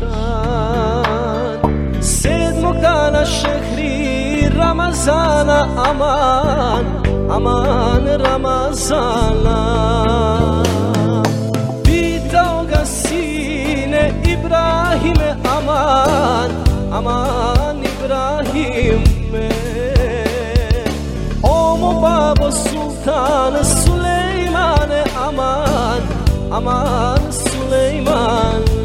Ramazan. Sedmog dana šehri Ramazana Aman, aman Ramazana. Pitao ga sine Ibrahime Aman, aman Ibrahime. Omo babo sultan Sulejmane Aman, aman Sulejmane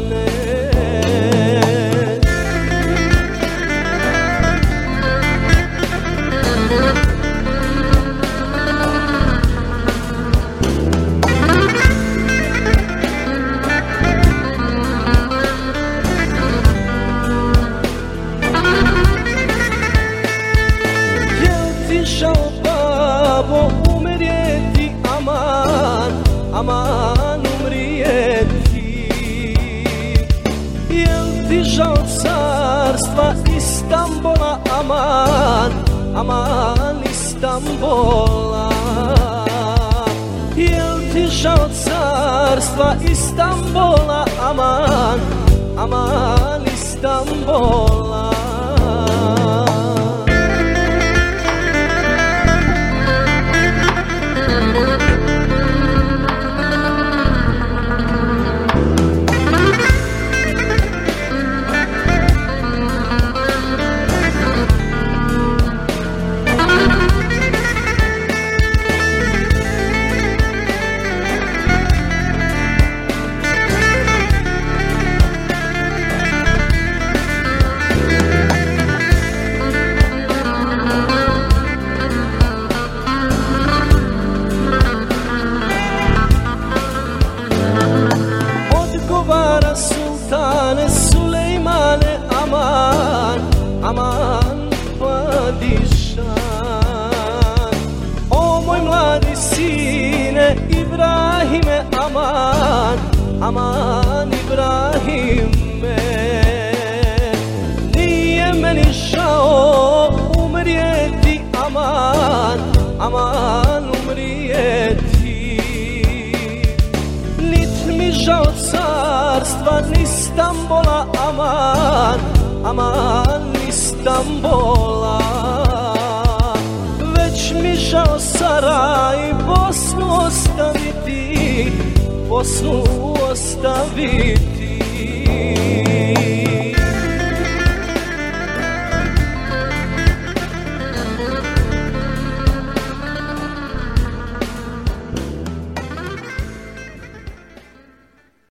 babo umrijeti aman, aman umrijeti. Jel ti žao carstva Istanbula aman, aman Istanbula? Jel ti žao carstva Istanbula aman, aman Istanbula aman, padišan O moj mladi sine Ibrahime aman, aman Ibrahime. Nije meni žao umrijeti aman, aman umrijeti. Nit mi žao carstva ni Stambola aman, aman Stambola Već mi žao Saraj Bosnu ostaviti, Bosnu ostaviti